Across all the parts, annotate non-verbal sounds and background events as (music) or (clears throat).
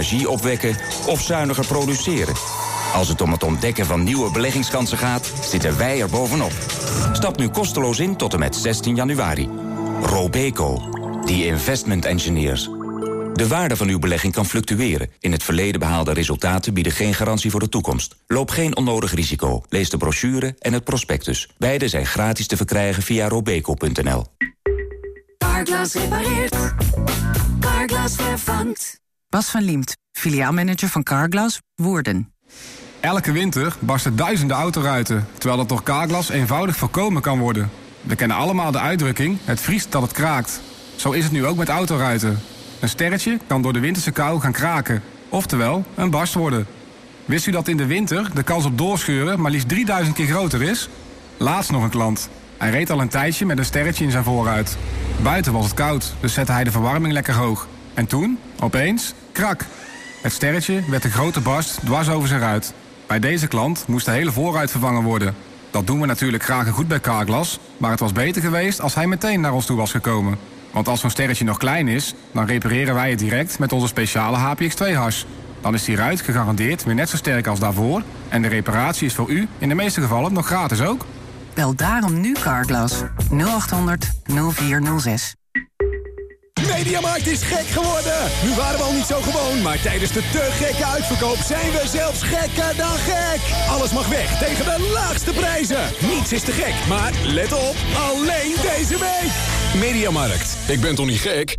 energie opwekken of zuiniger produceren. Als het om het ontdekken van nieuwe beleggingskansen gaat, zitten wij er bovenop. Stap nu kosteloos in tot en met 16 januari. Robeco, the investment engineers. De waarde van uw belegging kan fluctueren. In het verleden behaalde resultaten bieden geen garantie voor de toekomst. Loop geen onnodig risico. Lees de brochure en het prospectus. Beide zijn gratis te verkrijgen via robeco.nl. Carglass repareert. Carglass vervangt. Bas van Liemt, filiaalmanager van Carglass, Woerden. Elke winter barsten duizenden autoruiten, terwijl dat door Carglass eenvoudig voorkomen kan worden. We kennen allemaal de uitdrukking, het vriest dat het kraakt. Zo is het nu ook met autoruiten. Een sterretje kan door de winterse kou gaan kraken, oftewel een barst worden. Wist u dat in de winter de kans op doorscheuren maar liefst 3000 keer groter is? Laatst nog een klant. Hij reed al een tijdje met een sterretje in zijn voorruit. Buiten was het koud, dus zette hij de verwarming lekker hoog. En toen, opeens, krak. Het sterretje werd een grote barst dwars over zijn ruit. Bij deze klant moest de hele voorruit vervangen worden. Dat doen we natuurlijk graag en goed bij Carglass, maar het was beter geweest als hij meteen naar ons toe was gekomen. Want als zo'n sterretje nog klein is, dan repareren wij het direct met onze speciale HPX2-hars. Dan is die ruit gegarandeerd weer net zo sterk als daarvoor en de reparatie is voor u in de meeste gevallen nog gratis ook. Bel daarom nu Carglass 0800 0406. Mediamarkt is gek geworden. Nu waren we al niet zo gewoon, maar tijdens de te gekke uitverkoop zijn we zelfs gekker dan gek. Alles mag weg tegen de laagste prijzen. Niets is te gek, maar let op, alleen deze week. Mediamarkt. Ik ben toch niet gek?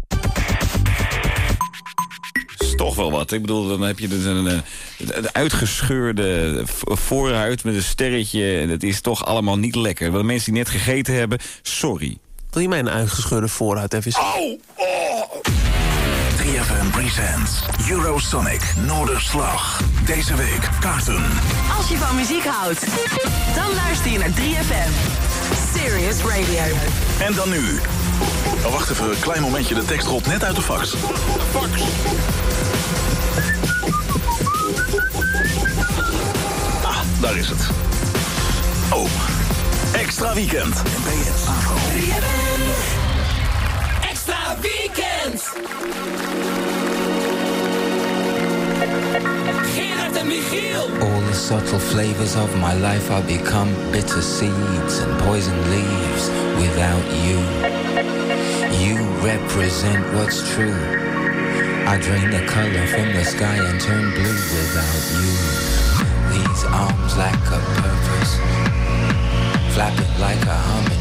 is toch wel wat. Ik bedoel, dan heb je dus een, een, een uitgescheurde voorhuid met een sterretje. En het is toch allemaal niet lekker. De mensen die net gegeten hebben, sorry. Wil je mij een uitgescheurde voorhuid even oh. 3FM presents Eurosonic Noorderslag. Deze week kaarten. Als je van muziek houdt, dan luister je naar 3FM. Serious Radio. En dan nu. Oh, wacht even, een klein momentje. De tekst rolt net uit de fax. Fax. Ah, daar is het. Oh, extra weekend. NPS. Weekend. All the subtle flavors of my life are become bitter seeds and poison leaves without you. You represent what's true. I drain the color from the sky and turn blue without you. These arms lack a purpose. Flapping like a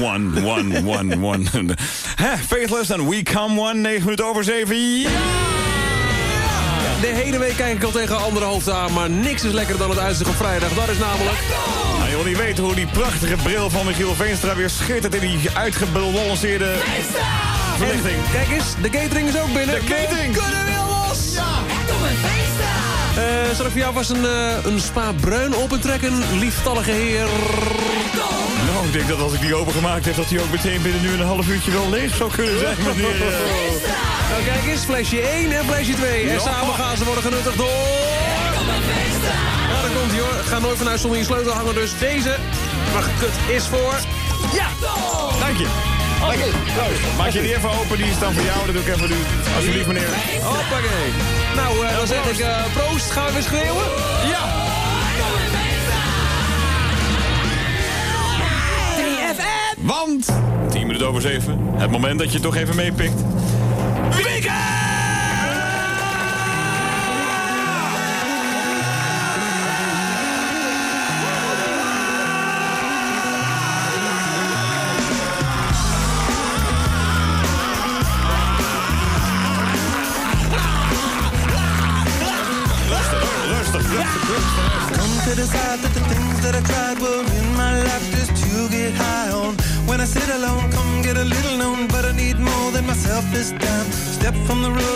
One, one, one, one. Hè, Faithless en We Come One, 9 minuten over 7. Ja! De hele week kijk ik al tegen andere hoofden aan, maar niks is lekkerder dan het uitzicht op vrijdag. Dat is namelijk... Nou, je wil niet weten hoe die prachtige bril van Michiel Veenstra weer schittert in die uitgebalanceerde verlichting. En kijk eens, de catering is ook binnen. De catering. We kunnen weer los! Ja, echt om een feest Eh, zal ik voor jou vast een, eh, een spa bruin opentrekken, lieftallige heer? Nou, ik denk dat als ik die opengemaakt heb... dat die ook meteen binnen nu een half uurtje wel leeg zou kunnen zijn, meneer. (laughs) Nou kijk eens, flesje 1 en flesje 2. En Ja. samen gaan ze worden genuttigd door... Ja, daar komt hij hoor. Ga nooit vanuit zonder je sleutel hangen, dus deze... Maar kut is voor... Ja! Dank je. Dank je. Maak je die even open, die is dan voor jou. Dat doe ik even nu. Alsjeblieft, meneer. Hoppakee. Nou, eh, dan zeg ik eh, proost. Gaan we weer schreeuwen? Ja! 3FM! Want, 10 minuten over 7, het moment dat je toch even meepikt. To the Step from the road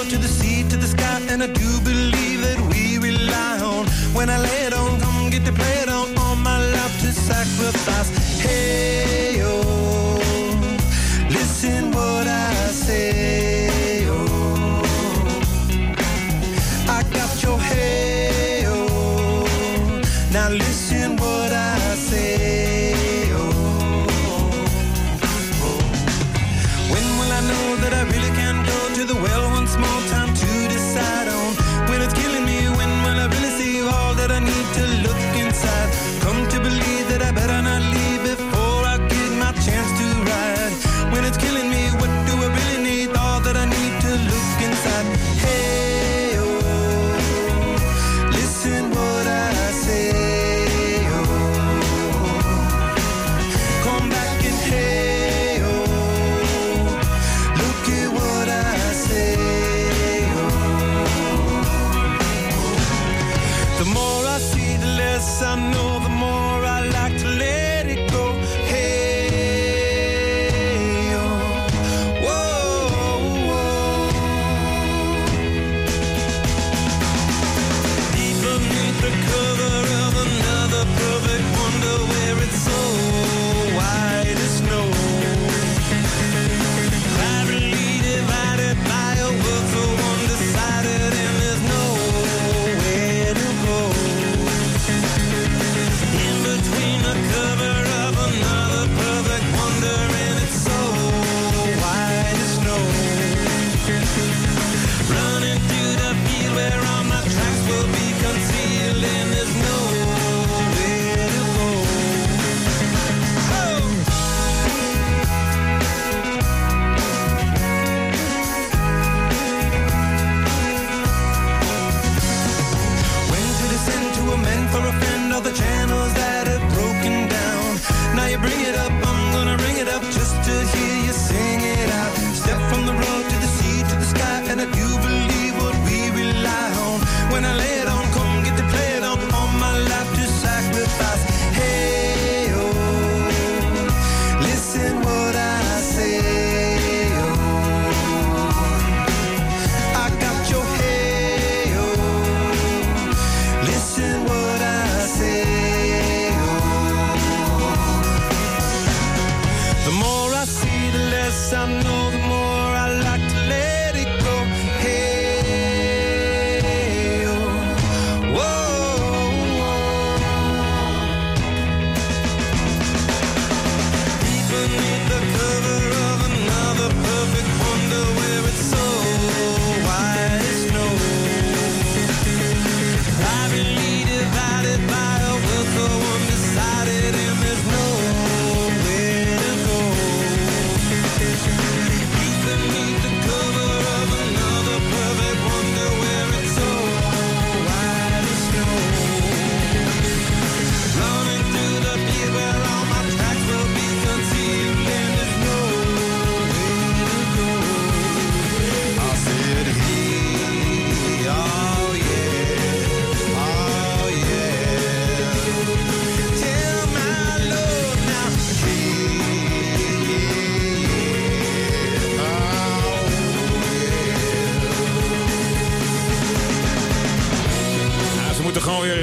cover of another perfect wonder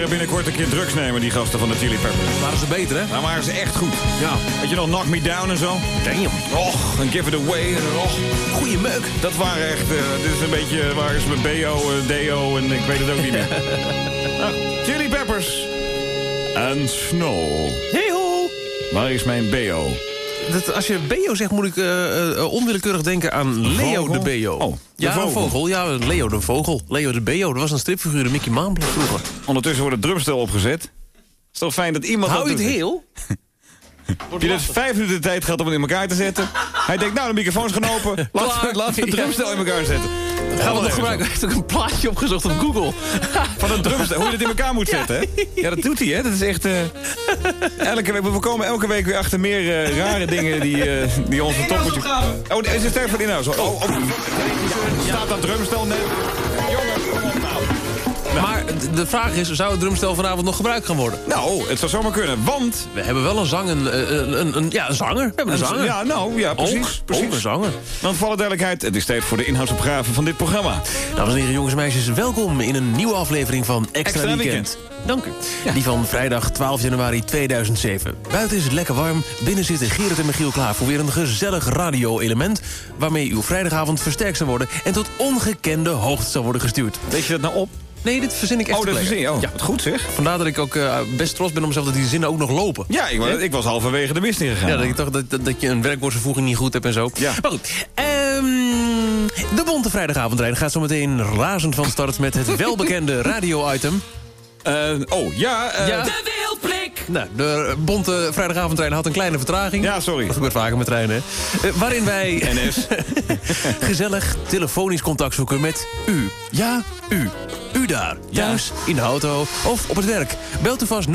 binnenkort een keer drugs nemen, die gasten van de Chili Peppers. Waren ze beter, hè? Nou waren ze echt goed. Ja. Weet je nog, Knock Me Down en zo? Damn. Och, en Give It Away. Och, Goeie meuk. dat waren echt... eh, dit is een beetje... Waar is mijn BO, eh, DO en ik weet het ook niet meer. (laughs) nou, Chili Peppers. En Snow. Hey ho! Waar is mijn BO? Dat, als je Beo zegt, moet ik eh, eh, onwillekeurig denken aan Leo vogel? de Beo. Oh, de ja, vogel. een vogel. Ja, Leo de vogel. Leo de Beo, dat was een stripfiguur, de Mickey Mouse vroeger. Ondertussen wordt het drumstel opgezet. is toch fijn dat iemand Hou je het heel? Heb je dus vijf minuten de tijd gehad om het in elkaar te zetten? Hij denkt, nou, de microfoon is gaan open. Laten (laughs) we het drumstel in elkaar zetten. Gaan we wel nog gebruiken? Hij heeft ook een plaatje opgezocht op Google. (laughs) Van een drumstel, hoe je dat in elkaar moet zetten, hè? Ja, dat doet hij, hè? Dat is echt... eh, elke week, we komen elke week weer achter meer eh, rare dingen die, eh, die onze top. Oh, is het voor de inhoud? Oh, oh. Staat dat drumstel net? De vraag is, zou het drumstel vanavond nog gebruikt gaan worden? Nou, het zou zomaar kunnen, want... We hebben wel een zang, een, een, een, een- ja, een zanger. We hebben een zanger. Ja, nou, ja, precies. Ook, precies. ook een zanger. Want voor alle duidelijkheid, het is tijd voor de inhoudsopgave van dit programma. Dames en heren, jongens en meisjes, welkom in een nieuwe aflevering van Extra, Extra Weekend. Weekend. Dank u. Die van vrijdag 12 januari 2007. Buiten is het lekker warm, binnen zitten Gerrit en Michiel klaar... voor weer een gezellig radio-element... waarmee uw vrijdagavond versterkt zal worden... en tot ongekende hoogte zal worden gestuurd. Weet je dat nou op? Nee, dit verzin ik echt Oh, dat verzin je. Oh, Ja. wat goed zeg. Vandaar dat ik ook eh, best trots ben op mezelf dat die zinnen ook nog lopen. Ja, ik, wa- ik was halverwege de mist ingegaan. Ja, dat, ik dacht dat, dat, dat je een werkwoordsvervoeging niet goed hebt en zo. Ja. Maar goed, ehm, de Bonte Vrijdagavondrein gaat zo meteen razend van start... met het (laughs) welbekende radio-item. Eh, oh, ja. eh, Ja. De Wildblik. Nou, de Bonte Vrijdagavondrein had een kleine vertraging. ja, sorry. Dat gebeurt vaker met treinen. waarin wij (laughs) NS. (laughs) gezellig telefonisch contact zoeken met u. Ja, u. Daar, thuis, in de auto of op het werk. Belt u vast 0909-1336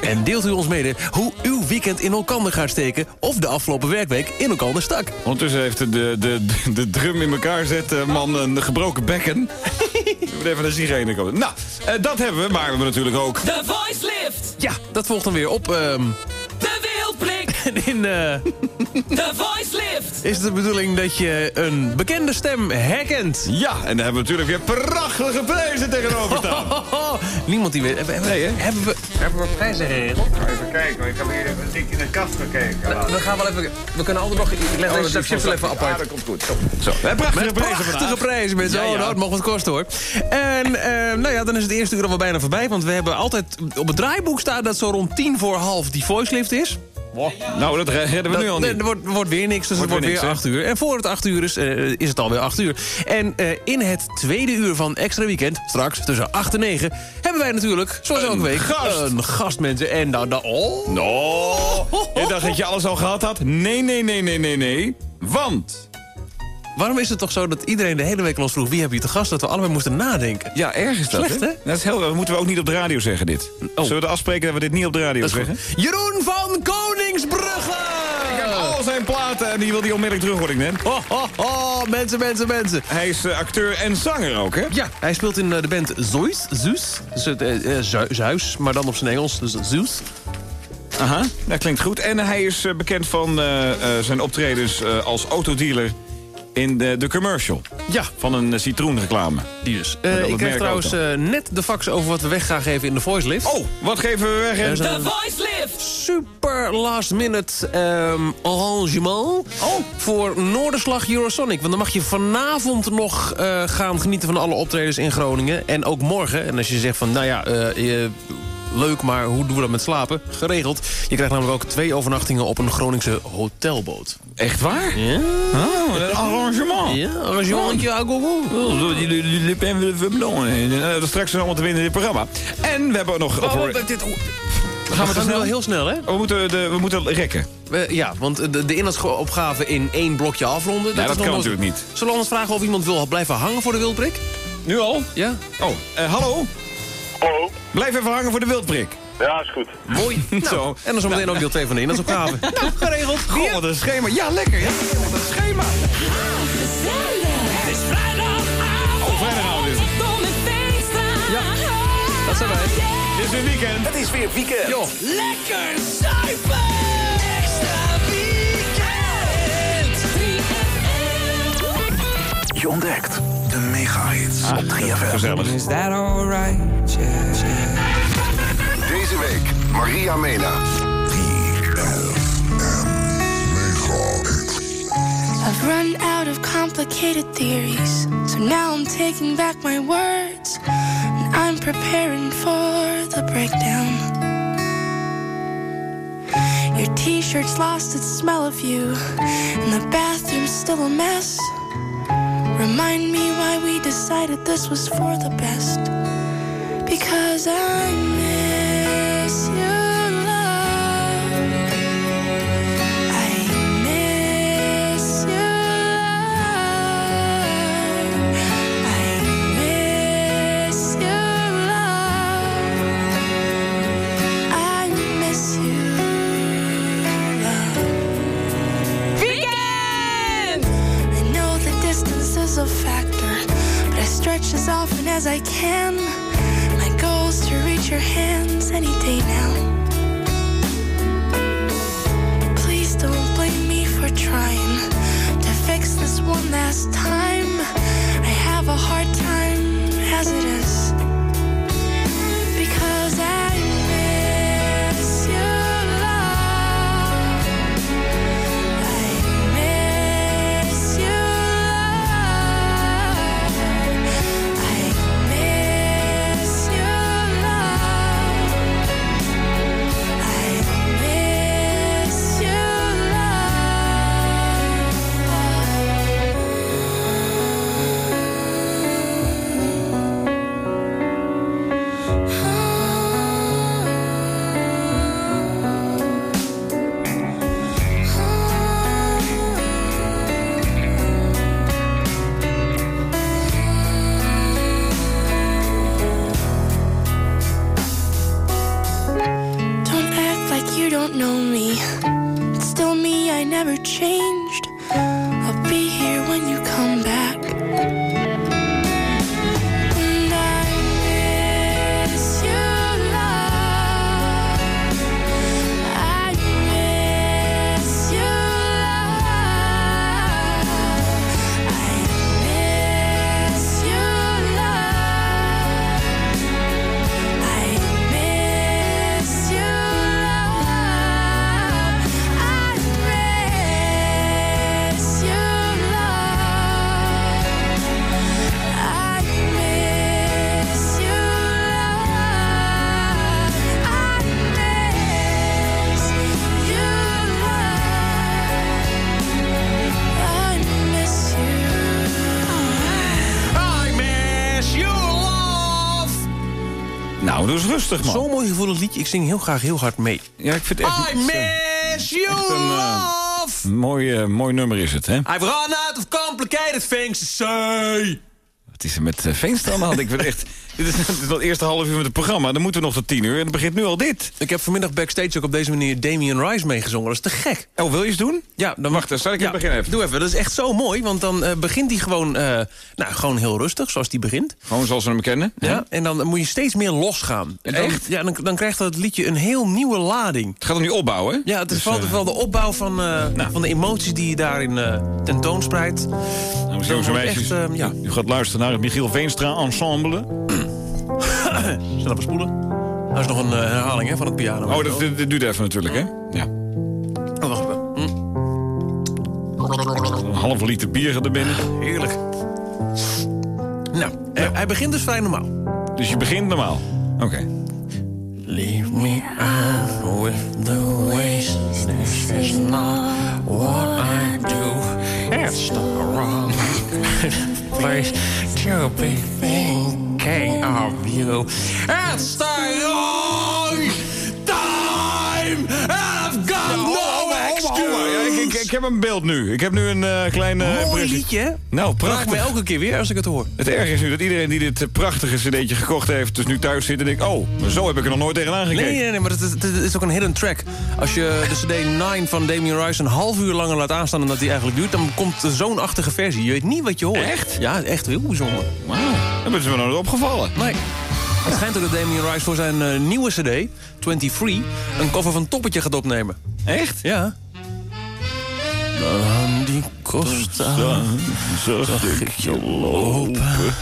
en deelt u ons mede hoe uw weekend in elkaar gaat steken... of de afgelopen werkweek in elkaar stak. Ondertussen heeft de, de, de, de drum in elkaar zet man een gebroken bekken. (laughs) We moeten even een sirene komen. Nou, eh, dat hebben we, maar we hebben natuurlijk ook... De Voice Lift. Ja, dat volgt dan weer op. ehm. En in eh, De Voice Lift. is het de bedoeling dat je een bekende stem herkent. Ja, en daar hebben we natuurlijk weer prachtige prijzen tegenover staan. (laughs) Niemand die weet. Hebben, Nee, hè? hebben we, hebben we prijzen geregeld? Even kijken, ik heb hier een dik in de kast gekeken. We gaan wel even. We kunnen altijd nog. Ik leg deze wel even apart. dat komt goed. Zo. Zo. We hebben prachtige prijzen prachtige vandaag. prijzen, mensen. Ja, Oh, ja. nou, het mag wat kosten, hoor. En eh, nou ja, dan is het eerste uur al wel bijna voorbij. Want we hebben altijd... Op het draaiboek staat dat zo rond tien voor half die voice lift is. Nou, dat redden we nu al niet. Er wordt, wordt weer niks, dus Wordt het wordt weer weer niks, acht uur. En voor het acht uur is, eh, is het alweer acht uur. En eh, in het tweede uur van Extra Weekend, straks tussen acht en negen... hebben wij natuurlijk, zoals elke week, gast. een gast, mensen. En dan... dan oh, No. Je dacht dat je alles al gehad had? Nee, nee, nee, nee, nee, nee. Want... Waarom is het toch zo dat iedereen de hele week ons vroeg... wie heb je te gast, dat we allebei moesten nadenken? Ja, erg is dat, Slecht, hè? Dat, is heel, dat moeten we ook niet op de radio zeggen, dit. Zullen we er afspreken dat we dit niet op de radio zeggen? goed. Jeroen van Koningsbrugge! Ik heb al zijn platen en die wil die onmiddellijk terug, hoor ik net. Ho, ho, ho, mensen, mensen, mensen. Hij is eh, acteur en zanger ook, hè? Ja, hij speelt in eh, de band Zeus. Zeus. Dus het, eh, Zeus, maar dan op zijn Engels. Dus Zeus. Aha, dat klinkt goed. En hij is bekend van zijn optredens als autodealer in de, de commercial. Ja. Van een uh, citroenreclame. Die dus. Eh, ik kreeg trouwens eh, net de fax over wat we weg gaan geven in de voice lift. Oh, wat geven we weg? Is De Voice Lift. super last minute ehm, arrangement voor Noorderslag Eurosonic. Want dan mag je vanavond nog eh, gaan genieten van alle optredens in Groningen. En ook morgen. En als je zegt van, nou ja, eh, je- leuk, maar hoe doen we dat met slapen? Geregeld. Je krijgt namelijk ook twee overnachtingen op een Groningse hotelboot. Echt waar? Ja? Oh, een arrangement. Ja, arrangementje à gogo. Oh, die- die- die- die pen willen Dat is straks allemaal te winnen in dit programma. En we hebben nog... Oh, dit, oh, gaan we we gaan snel? wel heel snel, hè? We, moeten de, we moeten rekken. Ja, want de, de inhoudsopgave in één blokje afronden... dat is kan nog natuurlijk niet. Zullen we anders vragen of iemand wil blijven hangen voor de wildprik? Nu al? Ja? Oh, eh, hallo? Hallo? Blijf even hangen voor de wildprik. Ja, is goed. Mooi. (laughs) Nou, Zo. En dan zometeen ook deel 2 van de inhoudsopgave. (laughs) nou, geregeld. Goh, wat een schema. Ja, lekker. Ja, wat een schema. Het is vrijdagavond. Oh, vrijdagavond is het. Ja, dat zijn wij. Dit is weer weekend. Het is weer weekend. Joh. Lekker zuipen. Extra weekend. 3FM. Je ontdekt De mega-hits op ah, 3FM. Gezellig. Is that alright? Yeah, yeah. Deze week Maria Mena. I've run out of complicated theories, so now I'm taking back my words and I'm preparing for the breakdown. Your t shirt's lost its smell of you, and the bathroom's still a mess. Remind me why we decided this was for the best. Because I as often as I can. My goal is to reach your hands any day Doe eens rustig, man. Zo'n mooi gevoelig liedje. Ik zing heel graag heel hard mee. Ja, ik vind het echt... I miss you, echt een, eh, love. Mooi, eh, mooi nummer is het, hè? I've run out of complicated things to say. Wat is er met uh, Veenstra aan de (laughs) hand? Ik vind echt... Dit is, (laughs) het eerste half uur met het programma. Dan moeten we nog tot tien uur. En het begint nu al dit. Ik heb vanmiddag backstage ook op deze manier Damien Rice meegezongen. Dat is te gek. Oh, wil je eens doen? Ja, dan Wacht, dan zal ik even beginnen even. Doe even. Dat is echt zo mooi, want dan eh, begint hij gewoon, eh, nou, gewoon heel rustig, zoals hij begint. Gewoon zoals we hem kennen. Ja, en dan moet je steeds meer losgaan. En dan, Echt? Ja, dan, dan krijgt dat liedje een heel nieuwe lading. Het gaat om die opbouwen, hè? Ja, het is Dus, vooral, eh, vooral de opbouw van, eh, van de emoties die je daarin tentoonspreidt. Dan jongens en meisjes, echt, ja. u gaat luisteren naar het Michiel Veenstra Ensemble. Snel even spoelen. Dat is nog een eh, herhaling hè, van het piano. Oh, dat, dit duurt even natuurlijk, hè? Ja. Oh, wacht even. Hm, Een halve liter bier gaat er binnen. heerlijk. Nou, eh, hij begint dus vrij normaal. Dus je begint normaal. Oké. Leave me out with the waste. This is not what I do. It's the wrong (laughs) place to be thinking of you. It's the wrong time. Ja, ik, ik, ik heb een beeld nu. Ik heb nu een eh klein... eh, Mooi berichtje. liedje? Nou, Vraag prachtig. me elke keer weer als ik het hoor. Het erg is nu dat iedereen die dit eh, prachtige cd'tje gekocht heeft... dus nu thuis zit en denkt... oh, zo heb ik er nog nooit tegenaan gekeken. Nee, nee, nee, maar het is, het is ook een hidden track. Als je de CD 9 van Damien Rice een half uur langer laat aanstaan dan dat hij eigenlijk duurt... dan komt zo'n achtige versie. Je weet niet wat je hoort. Echt? Ja, echt heel bijzonder. Wauw, dat is me nog nooit opgevallen. Nee. Het schijnt ook dat Damien Rice voor zijn eh, nieuwe CD, 23, een cover van Toppetje gaat opnemen. Echt? Ja. Dan die Costa, zag ik je lopen.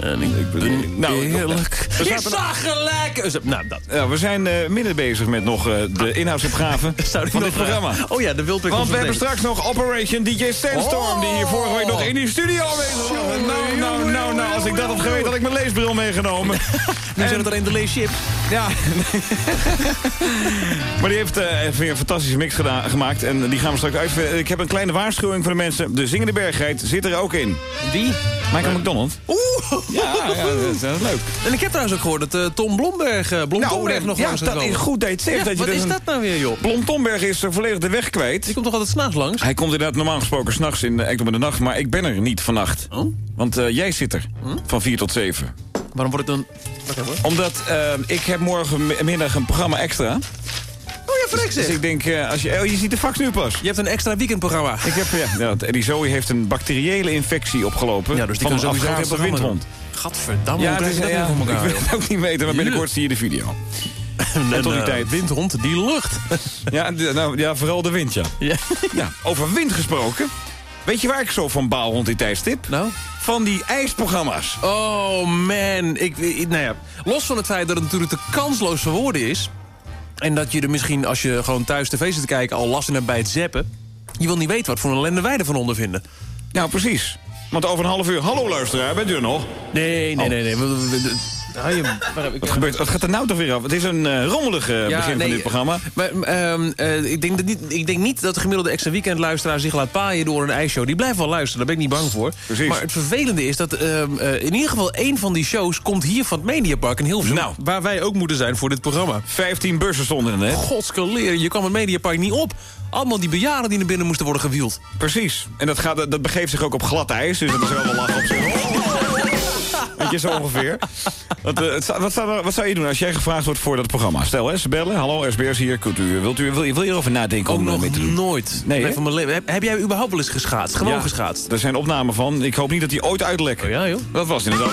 En ik ben Nou, eerlijk. Je zaten- zag gelijk. Nou, dat. Ja, we zijn eh minder bezig met nog eh, de inhoudsopgave (laughs) Zou die van dit programma. Oh ja, de Wildweg Want we hebben straks nog Operation DJ Sandstorm... die hier vorige week nog in die studio aanwezig was. Nou, nou, nou, nou, als ik dat had geweten, had ik mijn leesbril meegenomen. (laughs) Nu zijn het alleen de leeship. Ja. (laughs) maar die heeft eh, even weer een fantastische mix gedaan, gemaakt. En die gaan we straks uit. Ik heb een kleine waarschuwing voor de mensen. De zingende bergheid zit er ook in. Wie? Michael McDonald. Oeh! Ja, ja dat, is, dat is leuk. En ik heb trouwens ook gehoord dat eh, Tom Blomberg, uh, Blom Tomberg nog ja, langs dat is goed dat je het zegt. Ja, dat wat dus is dat nou weer, joh? Blom Tomberg is er volledig de weg kwijt. Die komt toch altijd s'nachts langs? Hij komt inderdaad normaal gesproken s'nachts in de Ekdom in de nacht. Maar ik ben er niet vannacht. Oh? Want eh, jij zit er. Van 4 tot 7. Waarom wordt het dan... Omdat eh, ik heb morgenmiddag een programma extra. Oh ja, vrek Dus zeg. ik denk, eh, als je, oh, je ziet de fax nu pas. Je hebt een extra weekendprogramma. Ik heb, ja, ja, Eddie Zoe heeft een bacteriële infectie opgelopen. Ja, dus die van kan een programma windhond. Gadverdamme, Ja, hoe krijg is, je dat ja, nou voor ik elkaar? wil het ook niet weten, maar binnenkort zie je de video. (laughs) En, tot die eh, tijd. Windhond, die lucht. Ja, nou, ja vooral de wind, ja. ja. ja. Over wind gesproken. Weet je waar ik zo van baal rond die tijdstip? Nou? Van die ijsprogramma's. Oh man, ik, ik- nou ja, los van het feit dat het natuurlijk te kansloos voor woorden is... en dat je er misschien, als je gewoon thuis tv zit te kijken... al last in hebt bij het zappen... je wil niet weten wat voor een ellende wij ervan ondervinden. Nou, precies. Want over een half uur... Hallo luisteraar, bent u er nog? Nee, nee, Oh. nee, nee. Nou, je- Wat gebeurt? Wat gaat er nou toch weer af? Het is een eh, rommelig eh, Ja, begin nee, van dit programma. Maar, ehm, eh, ik, denk dat niet, ik denk niet dat de gemiddelde extra weekendluisteraar zich laat paaien door een ijsshow. Die blijft wel luisteren, daar ben ik niet bang voor. Precies. Maar het vervelende is dat ehm, eh, in ieder geval één van die shows komt hier van het Mediapark in Hilversum. Nou. Waar wij ook moeten zijn voor dit programma. 15 bussen stonden er net. Godskeleren, je kwam het Mediapark niet op. Allemaal die bejaarden die naar binnen moesten worden gewield. Precies. En dat, gaat, dat begeeft zich ook op glad ijs. Dus dat is wel wel lachen op zich. Ongeveer. Eh, sta- wat, zou, wat zou je doen als jij gevraagd wordt voor dat programma? Stel, hè, ze bellen. Hallo, SBS hier. U, wilt u, wil, je, wil je erover nadenken Ook om eh, nog mee te doen? nooit. Nee, van mijn leven. Heb, heb jij überhaupt wel eens geschaatst? Gewoon Ja, geschaatst? Er zijn opnamen van. Ik hoop niet dat die ooit uitlekken. Oh ja, joh. Dat was inderdaad.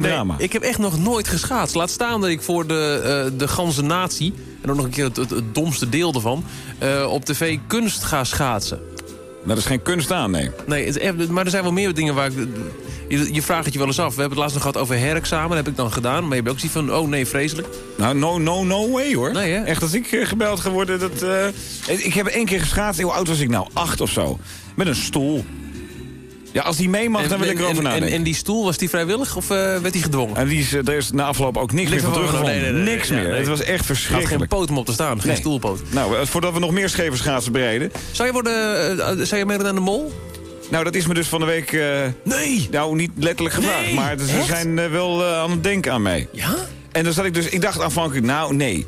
Nee, ik heb echt nog nooit geschaatst. Laat staan dat ik voor de, eh, de ganse natie... en ook nog een keer het, het, het domste deel ervan... eh, op tv kunst ga schaatsen. Dat is geen kunst aan, nee. Nee, maar er zijn wel meer dingen waar ik... Je, je vraagt het je wel eens af. We hebben het laatst nog gehad over herexamen. Dat heb ik dan gedaan. Maar je hebt ook zoiets van, oh nee, vreselijk. Nou, no, no, no way hoor. Nee, hè? Echt, als ik eh, gebeld geworden, dat... eh, ik heb één keer geschaatst. Hoe oud was ik nou? Acht of zo. Met een stoel. Ja, als die mee mag, dan wil ik erover en, en, nadenken. en die stoel, was die vrijwillig of eh, werd die gedwongen? En die is, eh, daar is na afloop ook niks, meer van teruggevonden. nee, nee, nee, niks meer. Het was echt Er had geen verschrikkelijk. poot om op te staan, geen stoelpoot. Nou, eh, voordat we nog meer scheverschaatsen bereiden... Zou je, worden, zou je meedoen aan de mol? Nou, dat is me dus van de week... Nee! nou, niet letterlijk gevraagd, Nee, maar ze echt? zijn wel aan het denken aan mij. Ja? En dan zat ik dus... Ik dacht aanvankelijk, nou, nee.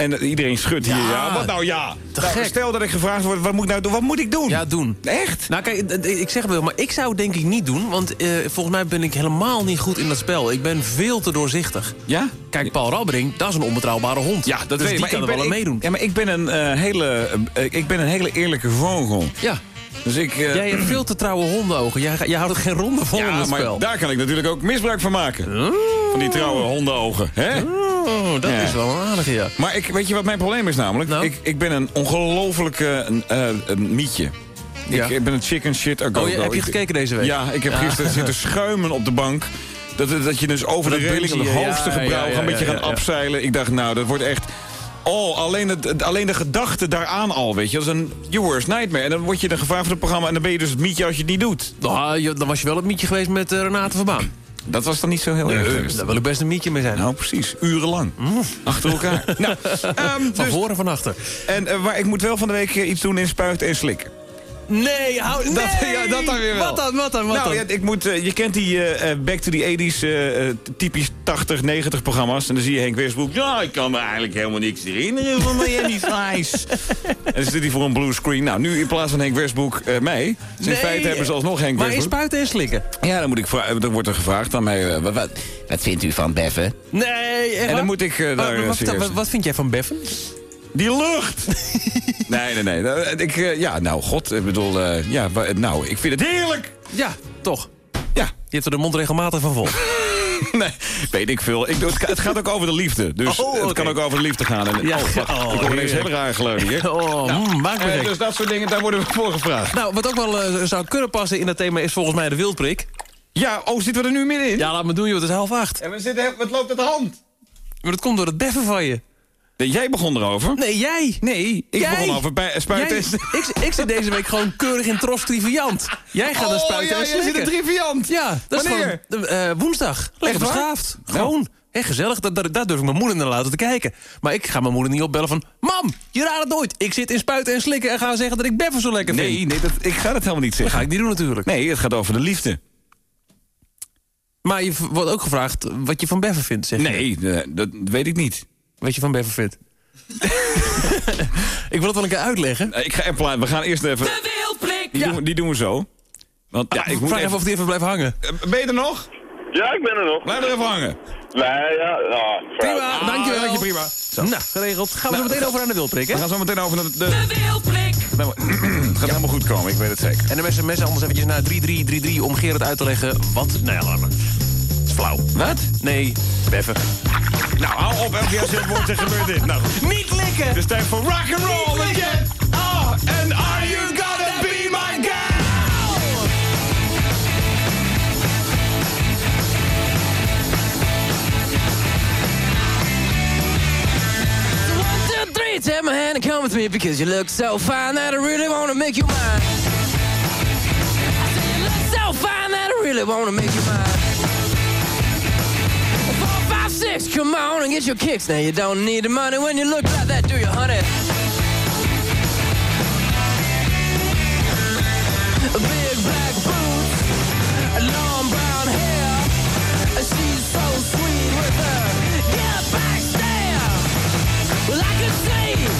En iedereen schudt hier. Ja. Wat nou ja? Nou, stel dat ik gevraagd word, wat moet ik nou doen? Wat moet ik doen? Ja, doen. Echt? Nou kijk, ik zeg wel, maar ik zou het denk ik niet doen. Want eh, volgens mij ben ik helemaal niet goed in dat spel. Ik ben veel te doorzichtig. Ja? Kijk, Paul Rabbering, dat is een onbetrouwbare hond. Ja, dat dus weet die Maar kan ik er wel aan meedoen. Ja, maar ik ben een, eh, hele, eh, ik ben een hele eerlijke vogel. Ja. Dus ik... eh, Jij hebt veel te trouwe hondenogen. Jij, jij houdt er geen ronde vol in ja, het maar daar kan ik natuurlijk ook misbruik van maken. Van die trouwe hondenogen, hè? Oh, dat Ja. is wel een aardige, ja. Maar ik, weet je wat mijn probleem is namelijk? Nou? Ik, ik ben een ongelofelijke een, eh, een mietje. Ja. Ik, ik ben een chicken shit a go Oh, heb je gekeken deze week? Ja, ik heb gisteren zitten schuimen op de bank. Dat, dat je dus over Dat de reling ja, hoogste ja, een beetje gaan afzeilen. Ik dacht, nou, dat wordt echt... Oh, alleen, het, alleen de gedachte daaraan al, weet je. Dat is een your worst nightmare. En dan word je dan gevraagd voor het programma... en dan ben je dus het mietje als je het niet doet. Nou, je- dan was je wel het mietje geweest met eh, Renate Verbaan. Dat was dan niet zo heel erg Eh, geweest. Daar wil ik best een mietje mee zijn. Nou, precies. Urenlang. Achter elkaar. (laughs) nou, ehm, van dus, voor en van achter. en, eh, maar ik moet wel van de week iets doen in spuiten en slikken. Nee, hou... (laughs) Dat, ja, dat dan weer wel. Wat dan, wat dan, wat nou, dan? ja, ik moet, eh, je kent die eh, eh, Back to the 80s, eh, eh, typisch 80, 90 programma's. En dan zie je Henk Westbroek. Ja, ik kan me eigenlijk helemaal niks herinneren van Miami Vice. (laughs) en dan zit hij voor een blue screen. Nou, nu in plaats van Henk Westbroek mij. Dus in Nee, feite hebben ze alsnog Henk Maar Westbroek. spuiten en slikken? Ja, dan, moet ik dan wordt er gevraagd aan mij... wat, wat, vindt u van Beffen? Nee, En dan moet ik daar... wat, wat, wat vind jij van Beffen? Die lucht! (laughs) nee, nee, nee. Nou, Ik, eh, ja, nou, god, ik bedoel... eh, ja, nou, ik vind het heerlijk! Ja, toch. Ja. Je hebt er de mond regelmatig van vol. (laughs) nee, weet ik veel. Ik, doe- het, het gaat ook over de liefde. Dus Oh, het kan ook over de liefde gaan. En, Ja, oh, wacht, oh, ik hoor ineens heerlijk. hele rare geluiden hier. Oh, mm, maak me Eh, gek. dus dat soort dingen, daar worden we (laughs) voor gevraagd. Nou, wat ook wel eh, zou kunnen passen in dat thema is volgens mij de wildprik. Ja, oh, zitten we er nu middenin? Ja, laat me doen, joh. Het is half acht. En we zitten, wat loopt uit de hand? Maar dat komt door het beffen van je. Jij begon erover. Nee, jij. Nee, ik Jij. begon over bij, spuiten. Jij, ik, ik zit deze week gewoon keurig in Tros Triviant. Jij gaat Oh, naar spuiten ja, en jij zit in Triviant. Ja, dat Wanneer? is gewoon eh, woensdag. Lekker beschaafd. Gewoon. Echt gezellig. Daar, daar, daar durf ik mijn moeder naar laten te kijken. Maar ik ga mijn moeder niet opbellen van... Mam, je raadt het nooit. Ik zit in spuiten en slikken en ga zeggen dat ik beffen zo lekker vind. Nee, nee dat, ik ga dat helemaal niet Dat zeggen. ga ik niet doen natuurlijk. Nee, het gaat over de liefde. Maar je wordt ook gevraagd wat je van beffen vindt, zeg. Nee, eh, dat weet ik niet. Wat je van beffen vindt. (laughs) ik wil het wel een keer uitleggen. Ik ga even, we gaan eerst even... De wildprik. Die, doen, we- die doen we zo. Want ja, ik moet Vraag even even... of die even blijft hangen. Eh, Ben je er nog? Ja, ik ben er nog. Blijf er even hangen. Nee, ja, ja. Prima, Ah, dankjewel. dank je, prima. Zo. Nou, geregeld. Gaan we zo meteen over aan de wildprik, hè? We gaan zo meteen over naar de... de De wildprik. Nou, (clears throat) het gaat helemaal goed komen, ik weet het zeker. En de mensen, mensen anders eventjes naar 3333 om Gerard uit te leggen wat... Nou ja, laat maar. Het flauw. Wat? Nee, beffen. Nou, hou op, elk jaar zit woord en gebeurt dit. Nou, goed. Niet likken! Het is tijd voor rock and roll again. Oh, and are you gonna be my girl? One, two, three, take my hand and come with me because you look so fine that I really wanna make you mine. I say you look so fine that I really wanna make you mine. Six, come on and get your kicks. Now you don't need the money when you look like that, do you, honey? Big black boots, long brown hair. She's so sweet with her. Get back there. Well, I could see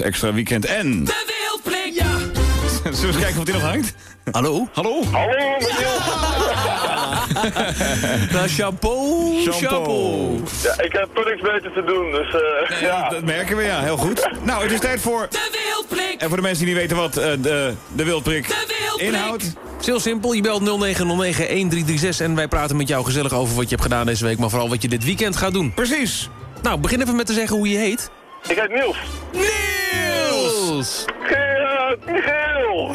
Extra weekend. En... De wildprik. Ja. Zullen we eens kijken of die nog hangt? Hallo? Hallo? Hallo. (laughs) Nou, chapeau, chapeau. Ja, ik heb toch niks beter te doen, dus eh ja. Dat merken we, ja. Heel goed. Nou, het is tijd voor... De wildprik. En voor de mensen die niet weten wat eh, de, de inhoudt... is heel simpel. Je belt 0909-1336 en wij praten met jou gezellig over wat je hebt gedaan deze week... maar vooral wat je dit weekend gaat doen. Precies. Nou, begin even met te zeggen hoe je heet. Ik heet Niels. Niels! Gerard, Michiel.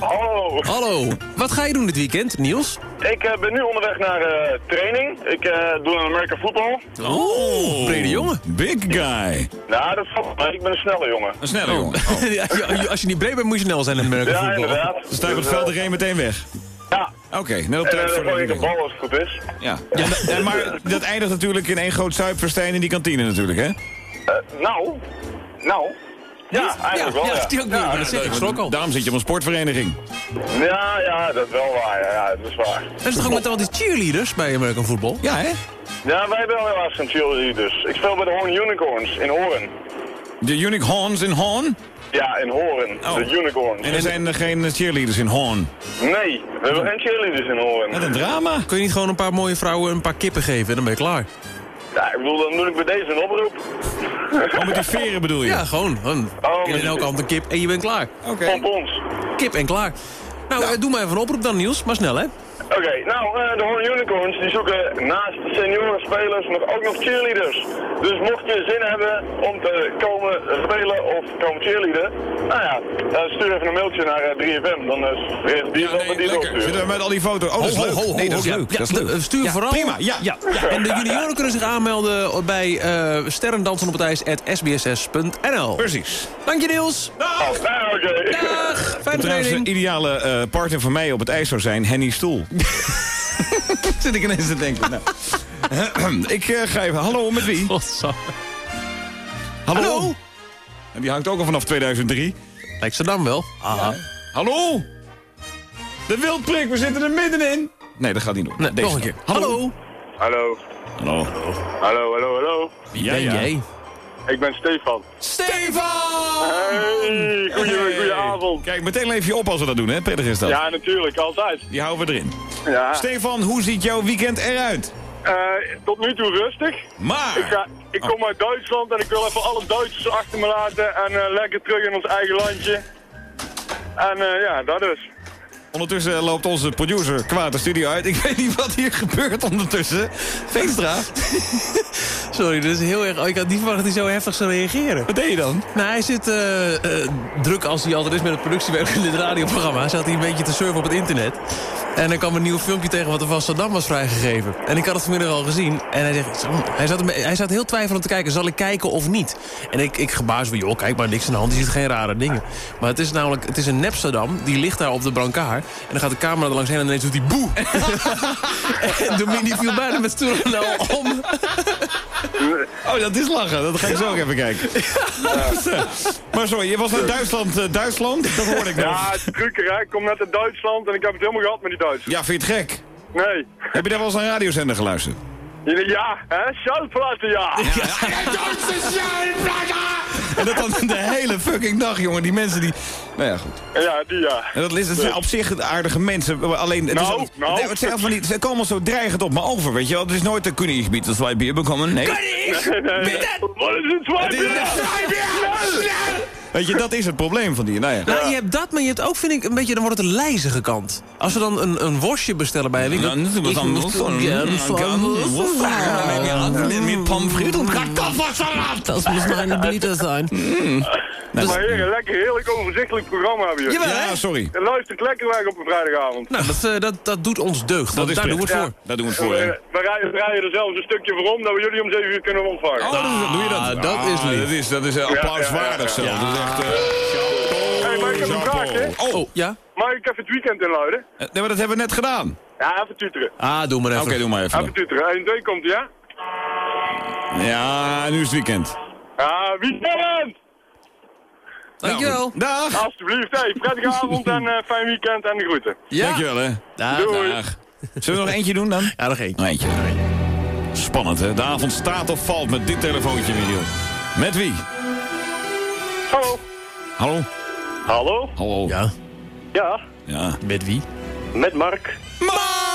Hallo. Hallo. Wat ga je doen dit weekend, Niels? Ik eh, ben nu onderweg naar eh, training. Ik eh, doe een American football. Oh, brede jongen. Big guy. Nou, dat valt mee. Ik ben een snelle jongen. Een snelle jongen. (laughs) Ja, ja, Als je niet breed bent, moet je snel zijn in het merken Ja, voetbal. inderdaad. Dan sta je op het veld je meteen weg. Ja. Oké, net op tijd voor de een bal als het goed is. Ja. ja en maar dat eindigt natuurlijk in één groot zuipverstijn in die kantine natuurlijk, hè? Eh, nou, nou. Ja, eigenlijk wel, ja. Ja, dat zit ik schrok al. Daarom zit je op een sportvereniging. Ja, ja, dat is wel waar. Ja, ja, dat is waar. Dat is toch ook met al die cheerleaders bij American Football? Ja, hè? Ja, wij hebben wel helaas een cheerleaders. Ik speel bij de Horn Unicorns in Horen. De Unicorns in Horn? Ja, in Horen. Oh. De Unicorns. En er zijn er geen cheerleaders in Horn. Nee, we hebben geen cheerleaders in Horen. Wat een drama. Kun je niet gewoon een paar mooie vrouwen een paar kippen geven en dan ben je klaar? Ja, ik bedoel, dan doe ik bij deze een oproep. Oh, met die veren bedoel je? Ja, gewoon. gewoon Oh, in elke hand een kip en je bent klaar. Oké. Pompons. Kip en klaar. Nou, eh, doe maar even een oproep dan, Niels. Maar snel, hè? Oké, nou, eh, de Horn Unicorns die zoeken naast seniorenspelers nog, ook nog cheerleaders. Dus mocht je zin hebben om te komen spelen of komen cheerleaden, nou ja, eh, stuur even een mailtje naar eh, 3FM. Dan is weer die zal met die Lekker. Zitten we met al die foto's. Oh, dat is Ho, leuk. ho, ho, nee, dat is leuk. ja. dat is Ja, leuk. de- Stuur Ja, vooral. Prima, ja. Ja, ja. En de junioren kunnen zich aanmelden bij eh sterrendansen op het ijs at sbss.nl. Precies. Dank je, Niels. Oh, nou, oké. Dag. Fijne Trouwens, training. een ideale eh, partner van mij op het ijs zou zijn Henny Stoel. (laughs) Zit ik ineens te denken. Nou. (clears throat) ik eh, ga even... Hallo, met wie? Hallo? Hallo? En die hangt ook al vanaf 2003. Amsterdam wel. Aha. Hallo? De wildprik, we zitten er middenin. Nee, dat gaat niet door. Nee, Deze nog een dan. keer. Hallo. Hallo. Hallo. Hallo, hallo, hallo. Wie Ja, ben ja. jij? Ik ben Stefan. Stefan! Hey, goeie, goeie Kijk, meteen leef je op als we dat doen, hè? Prettig is dat. Ja, natuurlijk, altijd. Die houden we erin. Ja. Stefan, hoe ziet jouw weekend eruit? Eh, tot nu toe rustig. Maar... Ik, ga, ik kom uit Duitsland en ik wil even alle Duitsers achter me laten en eh, lekker terug in ons eigen landje. En eh, ja, dat is. Ondertussen loopt onze producer kwaad de studio uit. Ik weet niet wat hier gebeurt ondertussen. Veenstra, (laughs) Sorry, dat is heel erg... oh, ik had niet verwacht dat hij zo heftig zou reageren. wat deed je dan? Nou, hij zit eh, eh, druk als hij altijd is met het productiewerk in dit radioprogramma. Zat hij een beetje te surfen op het internet. En er kwam een nieuw filmpje tegen wat er van Saddam was vrijgegeven. En ik had het vanmiddag al gezien. En hij zegt, hij zat, hij zat heel twijfelend te kijken, zal ik kijken of niet? En ik, ik gebaas van, joh, kijk maar, niks aan de hand. Je ziet geen rare dingen. Maar het is namelijk, het is een nep Saddam. Die ligt daar op de brancard. En dan gaat de camera er langs heen en ineens doet hij boe. (laughs) en Domini viel bijna met stoel om. (laughs) Oh, dat is lachen. Dat ga ik zo ook even kijken. maar sorry, je was naar Duitsland. eh, Duitsland? Dat hoorde ik nog. Ja, het is drukker hè. Ik kom net uit Duitsland en ik heb het helemaal gehad met die Duitsers. Ja, vind je het gek? Nee. Heb je daar wel eens naar een radiozender geluisterd? Ja, hè? Schallplatte, ja. En dat dan de hele fucking dag, jongen. Die mensen die... Nou ja, goed. Ja, die ja. En dat, is, dat zijn op zich aardige mensen. Alleen, het, is Nou, al- nou. Nee, het, zijn van die, ze komen al zo dreigend op me over, weet je wel. Het is nooit een kunningsgebied dat wij bier bekomen. Nee. Wat is het zwaar? Weet je, dat is het probleem van die. Nou ja. Nou, je hebt dat, maar je hebt ook, vind ik, een beetje... dan wordt het een lijzige kant. Als we dan een, een worstje bestellen bij een. Dan doen we dan met pommes frites en kartoffelsalat. Dat moet mijn bieten zijn. Maar heren, lekker heerlijk overzichtelijk programma hebben jullie. Jawel, hè? Ja, sorry. Je luistert lekker weg op een vrijdagavond. Nou, dat, eh, dat, dat doet ons deugd. Dat is Daar doen we het voor. Daar doen we het voor, we, we rijden, we rijden er zelfs een stukje voor om dat we jullie om 7 uur kunnen ontvangen. Oh, dat is, doe je dat? Ah, dat is lief. Dat is, dat is eh, applauswaardig Ja, ja, ja, zo. Dat is echt... eh, Hey, maar ik heb een vraag, hè? Oh, Oh, ja? Mag ik even het weekend inluiden? nee, maar dat hebben we net gedaan. Ja, even tuteren. Ah, doe maar Oké, even. doe maar even. Even tuteren. 1, 2 komt ja? Ja, nu is het weekend. Ja, weekend! Dankjewel. Dag. Alsjeblieft, hey, prettige avond en eh, fijn weekend en de groeten. Ja. Dankjewel, hè. Dag. Doei. Dag. Zullen we nog eentje doen dan? Ja, nog één. Nog eentje. Spannend, hè? De avond staat of valt met dit telefoontje, Michiel. Met wie? Hallo. Hallo? Hallo? Hallo? Ja, Ja, Ja. met wie? met Mark. Mark!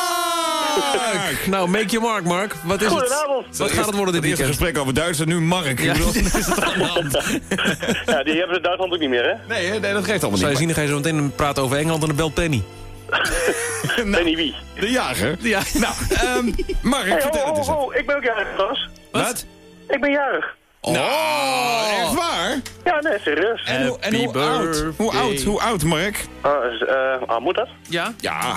Nou, make your mark, Mark. Wat is het? Goedenavond. Wat gaat het worden dit Het eerste weekend? gesprek over Duitsland, nu Mark. Ja. Ik bedoel, (laughs) is het aan de hand? (laughs) Ja, die hebben ze in Duitsland ook niet meer, hè? Nee, hè? nee, dat geeft allemaal Zou je niet. zien, dan ga je zo meteen praten over Engeland en de belt Penny. (laughs) Weet niet wie. De jager? Ja. Nou, ehm Mark, Hey, vertel ho, het eens. ho, ho, ik ben ook jarig, Bas. Wat? Ik ben jarig. Nou, echt waar? Ja, nee, serieus. En, hoe, en hoe oud? Hoe oud? Hoe oud, Mark? Ah, is, eh, ah, moet dat? Ja? Ja. (laughs)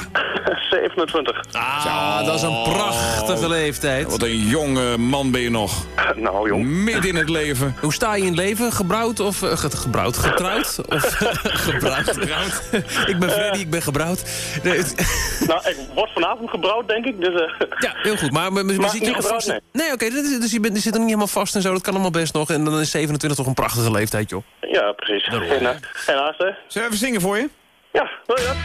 27. Ah, dat is een prachtige leeftijd. Wat een jonge man ben je nog. (laughs) Nou, jong. Midden in het leven. Hoe sta je in het leven? Gebrouwd of uh, ge gebrouwd? Getrouwd? Of (laughs) gebrouwd? ik ben Freddy, ik ben gebrouwd. Nee, Nou, ik word vanavond gebrouwd, denk ik. Dus, eh, ja, heel goed. Maar, maar, maar Maar zit niet je al gebrouwd, vast? Nee, oké. is- dus je, bent, je zit er niet helemaal vast en zo. Dat kan allemaal best nog. En dan is 27 toch een prachtige leeftijd, joh. ja, precies. En, helaas, hè. Zullen we even zingen voor je? Ja, wil je dat?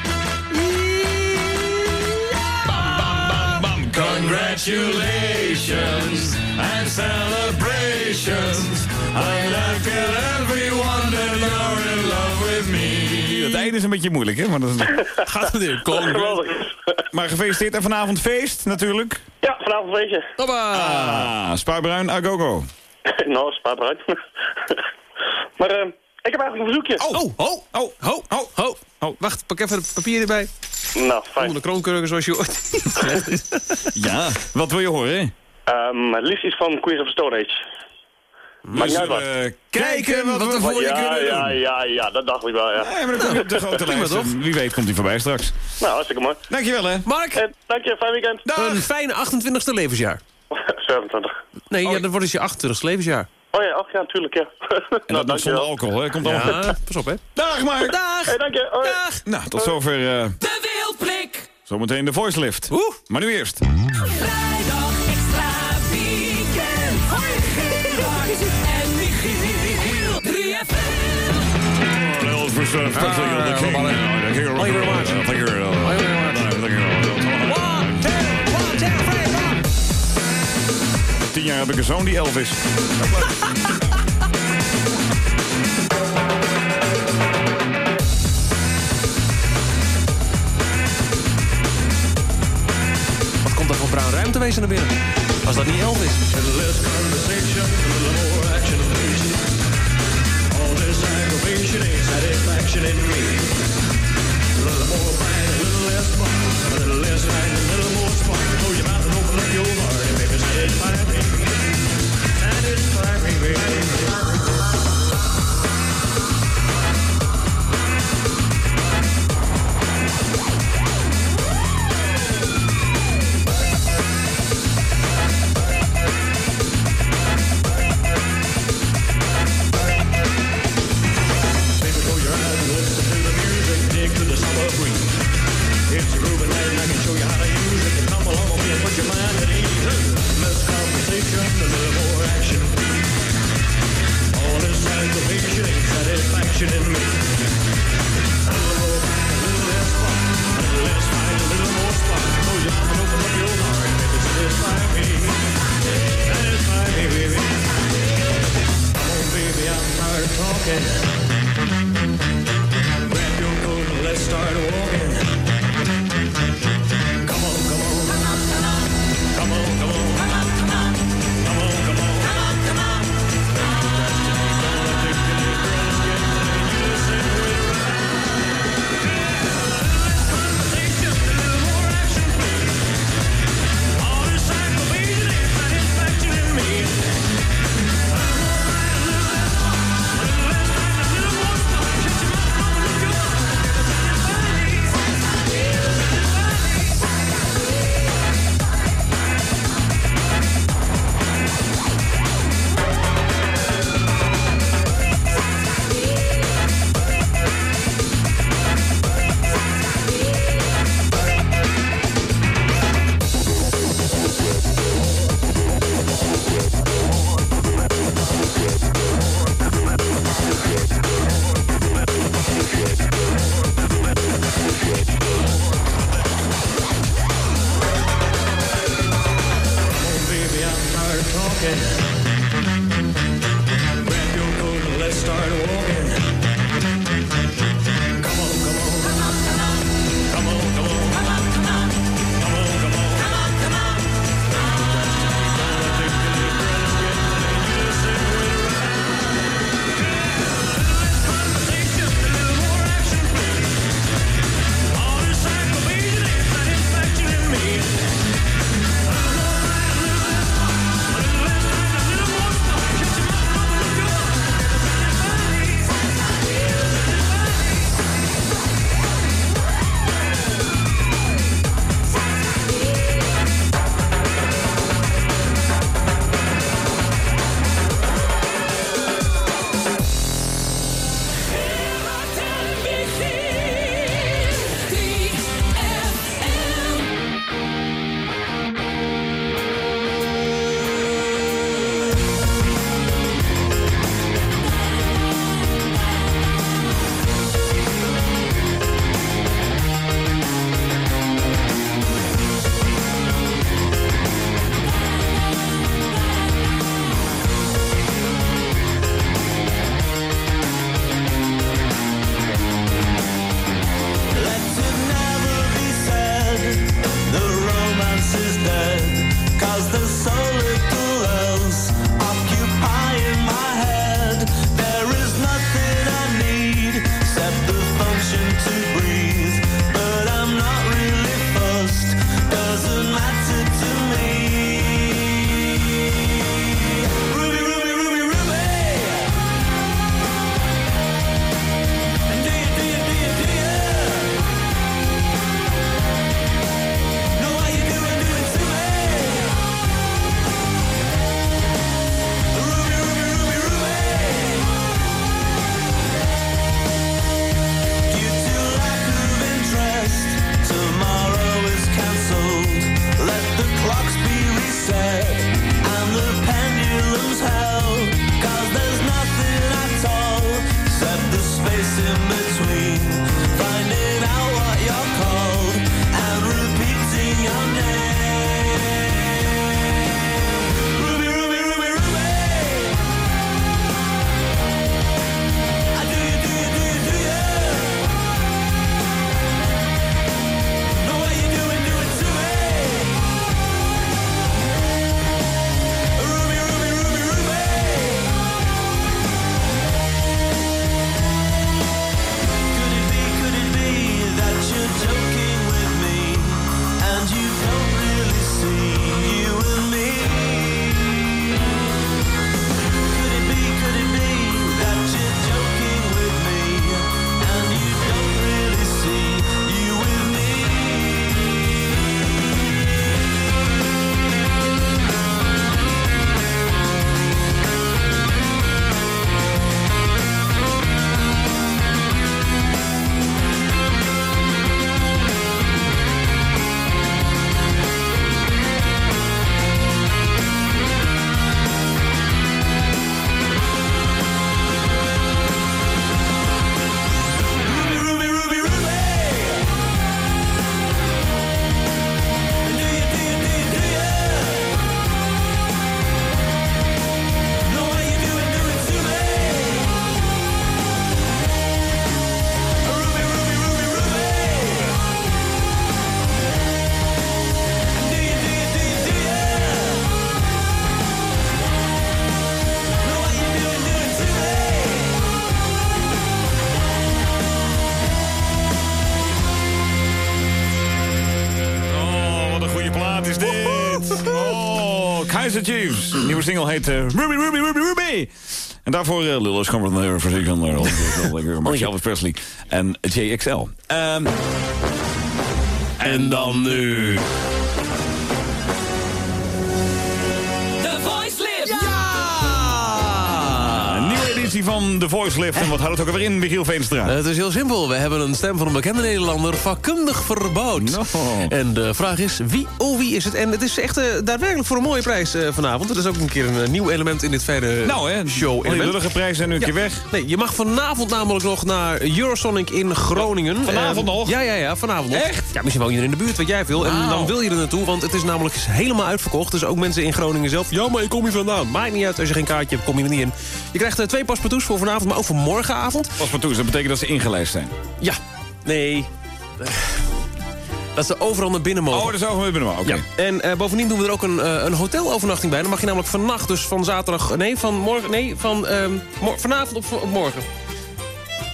Congratulations and celebrations. I like it everyone that you're in love with me. Het einde is een beetje moeilijk, hè? Maar dat (laughs) gaat het in. Maar gefeliciteerd en vanavond feest, natuurlijk. Ja, vanavond weet je. Hoppa! Ah, Spaarbruin, agogo. (laughs) nou, spaar eruit. (laughs) maar eh, ik heb eigenlijk een verzoekje. Oh, oh, oh, ho, ho, ho. Oh. Wacht, pak even het papier erbij. Nou, fijn. Onder de kroonkurken zoals je hoort. (laughs) Ja, wat wil je horen? Ehm, het liefst iets van Queens of Stone Age. Niet uit wat. kijken wat we voor je ja, kunnen ja, doen. ja, ja, dat dacht ik wel, ja. Ja, maar dan de grote lijst. toch? Wie weet komt hij voorbij straks. Nou, hartstikke mooi. Dankjewel, hè. Mark, En dank je, fijn weekend. een fijne 28e levensjaar. 27. Nee, ja, dan wordt het je 28e levensjaar. Oh ja, ach ja, natuurlijk, ja. En (laughs) nou, dat nog zonder alcohol, hè. Komt allemaal. Ja, pas op, hè. Dag, Mark. Dag! Hey, dank je. Hoi. Dag! Nou, tot zover. eh, De Wildblik. zometeen de voice lift. Oeh. Maar nu eerst. Vrijdag extra weekend. Hoi, Gerard en Michiel. 3FM. Elvis Thank you very much. Thank you Tien jaar heb ik een zoon die Elvis. Wat komt er voor bruin ruimtewezen naar binnen? Als dat niet Elvis. Less single heet eh, Ruby, Ruby, Ruby, Ruby. En daarvoor uh, Lil is van de verzekering. Mark Elvis Presley en JXL. Ehm, en dan nu... Van The Voice Lift. En wat houdt het ook alweer in, Michiel Veenstra? Het is heel simpel. We hebben een stem van een bekende Nederlander vakkundig verbouwd. En de vraag is, wie, oh wie is het? En het is echt eh, daadwerkelijk voor een mooie prijs eh, vanavond. Het is ook een keer een eh, nieuw element in dit verder Nou hè, show. die lullige prijzen zijn nu een keer weg. Nee, je mag vanavond namelijk nog naar Eurosonic in Groningen. Vanavond Eh, nog? Ja, ja, ja, vanavond nog. Echt? Ja, misschien woon je er in de buurt, wat jij wil. En dan wil je er naartoe, want het is namelijk helemaal uitverkocht. Dus ook mensen in Groningen zelf. Ja, maar ik kom hier vandaan. Maakt niet uit, als je geen kaartje hebt, kom je er niet in. Je krijgt eh, twee paspartouts voor vanavond, maar ook voor morgenavond. Paspartouts, dat betekent dat ze ingelijst zijn. Ja, nee. Dat ze overal naar binnen mogen. Oh, dat is overal naar binnen mogen, oké. Ja. En eh, bovendien doen we er ook een, eh, een hotelovernachting bij. Dan mag je namelijk vannacht, dus van zaterdag... Nee, van morgen... Nee, van ehm, mor- vanavond op, op morgen.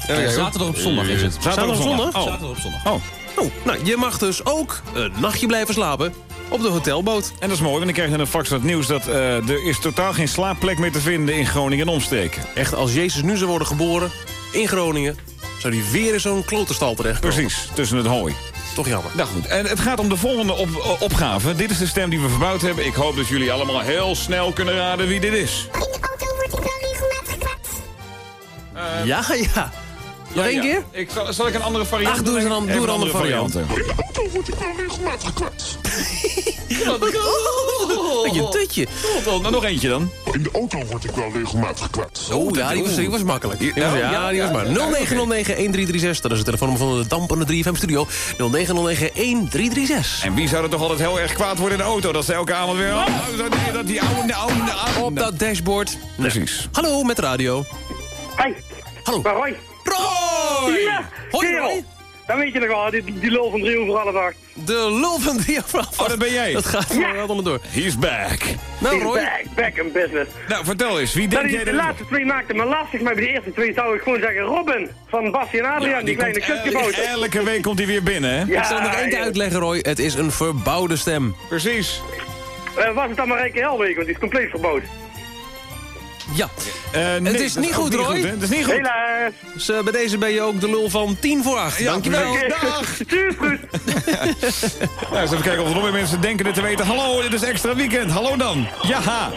Eh, zaterdag op zondag is het. Zaterdag op zondag? Oh. Zaterdag op zondag. Oh. Oh, nou, je mag dus ook een nachtje blijven slapen op de hotelboot. En dat is mooi, want ik krijg net een fax het nieuws... dat eh, er is totaal geen slaapplek meer te vinden in Groningen en omstreken. Echt, als Jezus nu zou worden geboren in Groningen... zou die weer in zo'n klotenstal terechtkomen. Precies, tussen het hooi. Toch jammer. Nou goed, en het gaat om de volgende op, o- opgave. Dit is de stem die we verbouwd hebben. Ik hoop dat jullie allemaal heel snel kunnen raden wie dit is. Ja, ja. Nog één Ja, keer? Ik, zal, zal ik een andere variant Ach, doe eens een, doe een andere variant. Varianten. Oh, je tutje. Oh, nou, nog eentje dan. In de auto word ik wel regelmatig gekwetst. Oh, ja, die was, die was makkelijk. Die Ja, ja, ja, die was maar. 0909-1336, dat is het telefoonnummer van de dampende 3FM studio. 0909-1336. En wie zou er toch altijd heel erg kwaad worden in de auto? Dat ze elke avond weer... Oh, dat, die- dat die oude... oude, oude Op dat dashboard. Precies. Hallo, met de radio. Hoi. Hallo. Hoi. Roy! Ja, Hoi. Roy. Dan weet je nog wel, die, die lul van drie over alle dag. De lul van drie Oh, dat ben jij. Dat gaat Ja. wel door. He's back. Nou, Die is Roy. Back, back in business. Nou, vertel eens. Wie denk die, jij de laatste twee maakten me lastig, maar bij de eerste twee zou ik gewoon zeggen Robin van Bassie en Adriaan, Ja, die, kleine komt elke, week komt hij weer binnen, hè? Ja, Ik zal nog één keer uitleggen, Roy. Het is een verbouwde stem. Precies. Eh, was het dan maar Rijke Helwegen, want die is compleet verboden. Ja. Eh, nee, is niet goed, Roy. Het is niet goed. Helaas. Dus eh, bij deze ben je ook de lul van 10 voor 8. Ja, Dankjewel. precies. Dag. (laughs) Super. Nou, (laughs) eens even kijken of er nog meer mensen denken dit te weten. Hallo, dit is extra weekend. Hallo dan. Ja.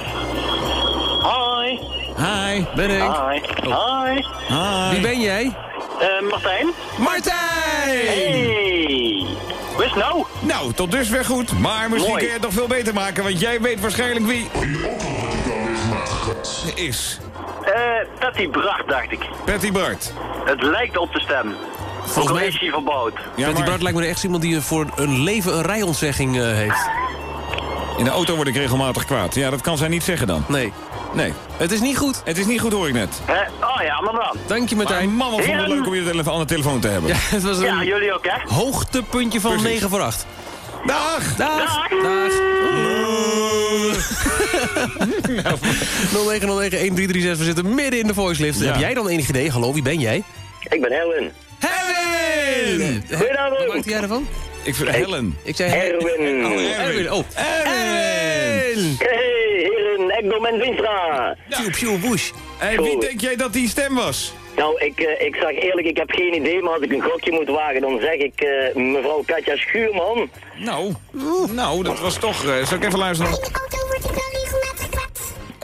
Hoi. Hi. Ben ik. Hi. Hoi. Hi. Wie ben jij? Eh, Martijn? Martijn! Hey. Hoe is het nou? Nou, tot dusver goed. Maar misschien Mooi. kun je het nog veel beter maken, want jij weet waarschijnlijk wie... Is. Eh, Patty Bracht, dacht ik. Patty Bart. Het lijkt op de stem. Volgens mij- is hij verbouwd. Ja, Patty maar Bart lijkt me echt iemand die voor een leven een rijontzegging eh, heeft. in de auto word ik regelmatig kwaad. Ja, dat kan zij niet zeggen dan. Nee. Nee. Het is niet goed. Het is niet goed, hoor ik net. Hè? Oh ja, maar dan. Dank je, Maar Martijn. man, wat vond het leuk om je aan de telefoon te hebben. Ja, het was een Ja, jullie ook, hè? hoogtepuntje van Precies. 9 voor 8. Dag! Dag! Dag. Dag! 0909-1336, (laughs) we zitten midden in de voice lift. Ja. Heb jij dan enig idee? Hallo, wie ben jij? Ik ben Helen. Erwin! Goedenavond. Wat maakt jij ervan? Ik vind Helen. Ik zei Erwin. Oh, Erwin. Oh, Erwin! Hey, heren, ik ben Winstra. Piu, piu, woesh. Hey, wie denk jij dat die stem was? Nou, ik, eh, ik zeg eerlijk, ik heb geen idee, maar als ik een gokje moet wagen, dan zeg ik eh, mevrouw Katja Schuurman. Nou, nou, dat was toch... eh, zal ik even luisteren?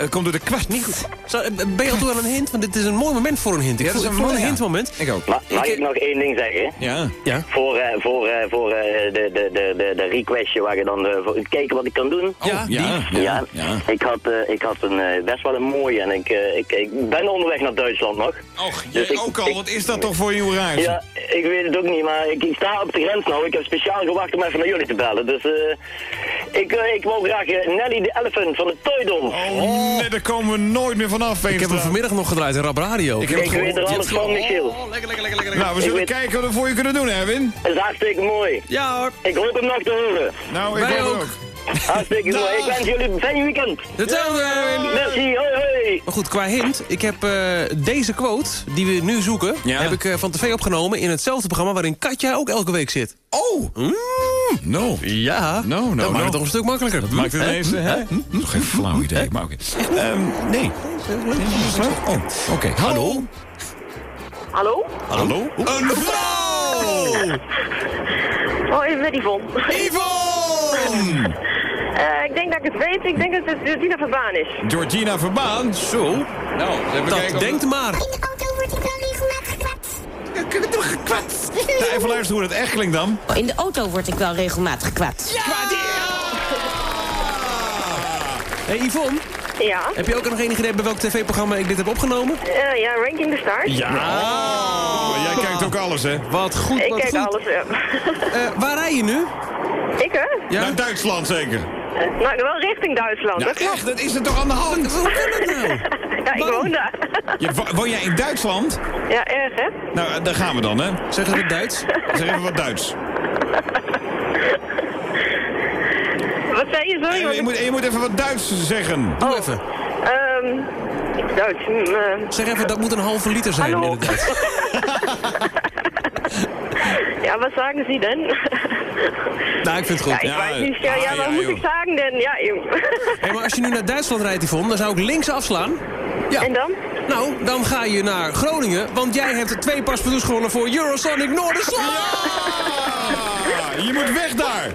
Het komt door de kwart. Niet goed. Eh, ben je al toe aan een hint? Want dit is een mooi moment voor een hint. Ik Ja, dat is een mooi- hintmoment. Ik ook. Ma mag ik nog één ding zeggen? Ja. Ja. Voor, eh, voor, eh, voor eh, de, de, de, de, de requestje waar je dan eh, voor, kijken wat ik kan doen. Oh, ja, ja, ja, ja. Ik had, eh, ik had een, eh, best wel een mooie en ik, eh, ik, ik ben onderweg naar Duitsland nog. Och, Dus jij ik- ook al. ik- Wat is dat toch voor een reis? Ja, ik weet het ook niet, maar ik, ik sta op de grens nou. Ik heb speciaal gewacht om even naar jullie te bellen. Dus eh, ik, eh, ik wou graag eh, Nelly de Elephant van de Toy Dolls. Oh, nee, daar komen we nooit meer vanaf, Ik heb hem vanmiddag nog gedraaid in Rap Radio. Ik heb het Ik weet er alles van, Michiel. Oh, lekker, lekker, lekker, lekker. Nou, we zullen weet- kijken wat we voor je kunnen doen, Erwin. Dat is hartstikke mooi. Ja hoor. Ik hoop hem nog te horen. Nou, ik Wij ook. Hartstikke mooi. Ik wens jullie een fijn weekend. Hetzelfde. Merci, hoi hoi. Maar goed, qua hint, ik heb eh, deze quote, die we nu zoeken... Ja. heb ik eh, van tv opgenomen in hetzelfde programma... waarin Katja ook elke week zit. Oh! No. Ja, No, no, dat maakt het toch een stuk makkelijker. Dat maakt het ineens... Hè? Nog geen flauw idee. Maar oké. Ehm, nee. Oh, oké. Hallo? Hallo? Hallo? Een vrouw! Oh, even met Yvonne. Yvonne! Eh, ik denk dat ik het weet. Ik denk dat het Georgina Verbaan is. Georgina Verbaan. Zo. Nou, even Dat kijken. denkt maar. Ja, even luisteren hoe dat echt klinkt dan. In de auto word ik wel regelmatig gekwetst. Hey Yvonne, Ja? heb je ook nog enig idee bij welk tv-programma ik dit heb opgenomen? Eh, ja, Ranking the Stars. Ja. Oh, jij kijkt ook alles, hè? Wat goed, Ik wat kijk goed. alles, ja. Eh, waar rij je nu? Ik, hè? Ja? Naar Duitsland zeker. Eh, nou, wel richting Duitsland. Ja, dat klopt. echt, dat is er toch aan de hand? Hoe kan dat nou? (laughs) Ja, ik woon daar. Wo- woon jij in Duitsland? Ja, erg, hè? Nou, daar gaan we dan, hè? Zeg het in Duits? Zeg even wat Duits. (laughs) Wat zei je, sorry? Je, moet, je moet even wat Duits zeggen. Doe even. Ehm, Duits. hm, eh. Zeg even, dat moet een halve liter zijn Hallo. in het Duits. Ja, wat sagen Sie denn? (laughs) Nou, ik vind het Ja, goed. ik weet niet. Ja, ja, wat ja, moet joh. ik zeggen denn? Ja, joh. Hey, maar als je nu naar Duitsland rijdt, Yvonne, dan zou ik links afslaan. Ja. En dan? Nou, dan ga je naar Groningen, want jij hebt twee paspoortjes gewonnen voor Eurosonic Noorderslag. Ah, je moet weg daar.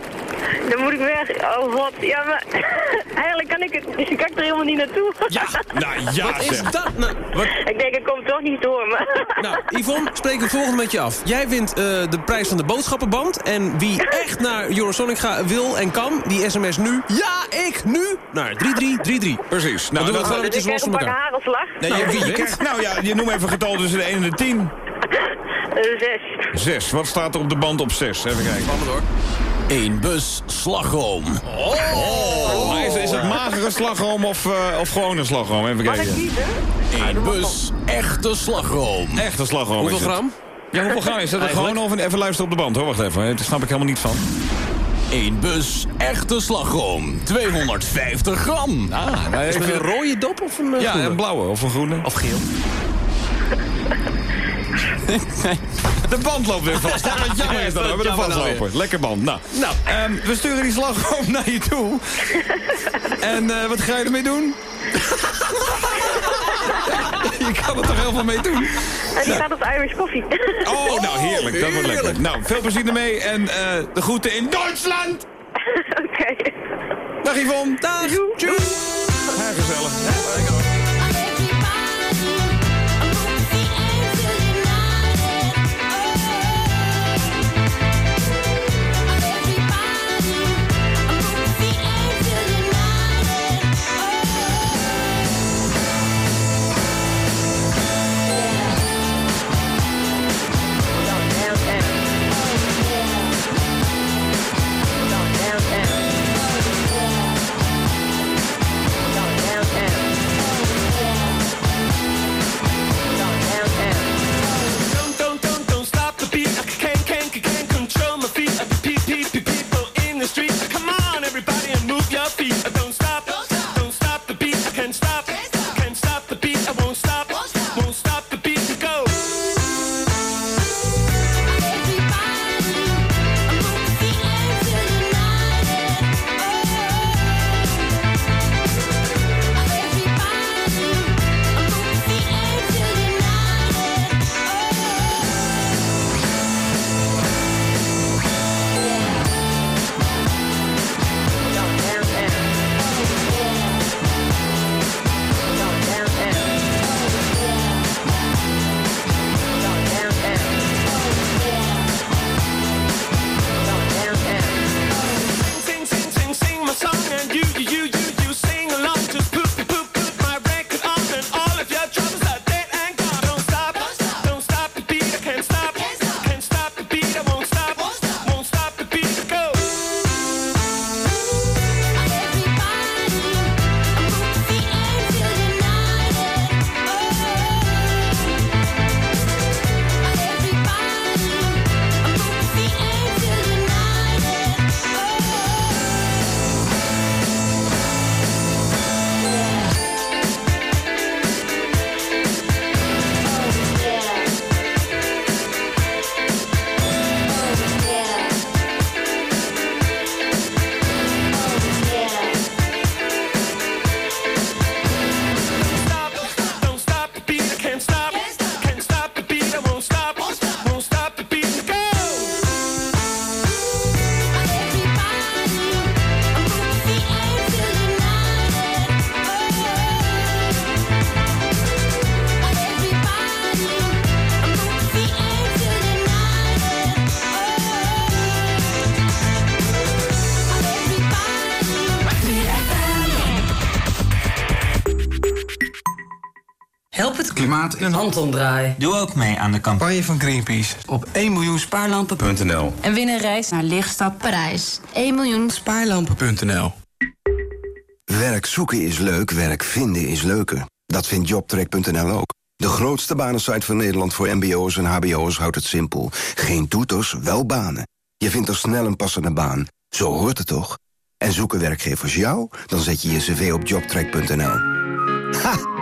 Dan moet ik weg. Oh god. Ja, maar (laughs) eigenlijk kan ik het. Dus (laughs) ik kan er helemaal niet naartoe. Ja, Nou ja, wat is zeg. dat nou? Wat? Ik denk, ik kom toch niet door, maar... (laughs) Nou, Yvonne, spreek het volgende met je af. Jij wint eh, de prijs van de boodschappenband. En wie echt naar Eurosonic ga, wil en kan, die sms nu. Ja, ik nu! Naar 3333. Precies. Nou, Nou, doen we dat- gewoon Dus los van een pak elkaar. Nee, je, Nou, je wie krijgt, nou ja, je noem even een getal tussen de 1 en de 10. Eh, zes. 6. Wat staat er op de band op 6? Even kijken. Spannend hoor. Eén bus slagroom. Oh. Maar is, is het magere slagroom of, eh, of gewone slagroom? Even Mag ik kijken. Eén bus echte slagroom. Echte slagroom Hoeveel gram? Ja, hoeveel gram is dat? Gewoon over, even luisteren op de band hoor. Wacht even. Daar snap ik helemaal niet van. Eén bus echte slagroom. 250 gram. Ah, nou, Is het een rode dop of een eh, Ja, groene? een blauwe of een groene. Of geel? (laughs) De band loopt weer vast. Ja, wat jammer is dat. We hebben er Jammer nou. Lekker band. Nou, Nou. ehm, we sturen die slagroom (laughs) naar je toe. (laughs) En eh, wat ga je ermee doen? je kan er toch heel veel mee doen? En die gaat op Irish Coffee. Oh, nou heerlijk. Dat wordt lekker. Nou, veel plezier ermee. En eh, de groeten in Duitsland. Oké. Dag Yvonne. Dag. Tjus. Ja, gezellig. Klimaat een hand omdraaien. Doe ook mee aan de campagne van Greenpeace op 1 miljoen Spaarlampen.nl En win een reis naar Lichtstad Parijs. 1 miljoen Spaarlampen.nl Werk zoeken is leuk, werk vinden is leuker. Dat vindt JobTrack.nl ook. De grootste banensite van Nederland voor mbo'ers en hbo'ers houdt het simpel. Geen toeters, wel banen. Je vindt er snel een passende baan. Zo hoort het toch? En zoeken werkgevers jou? Dan zet je je cv op JobTrack.nl. Ha!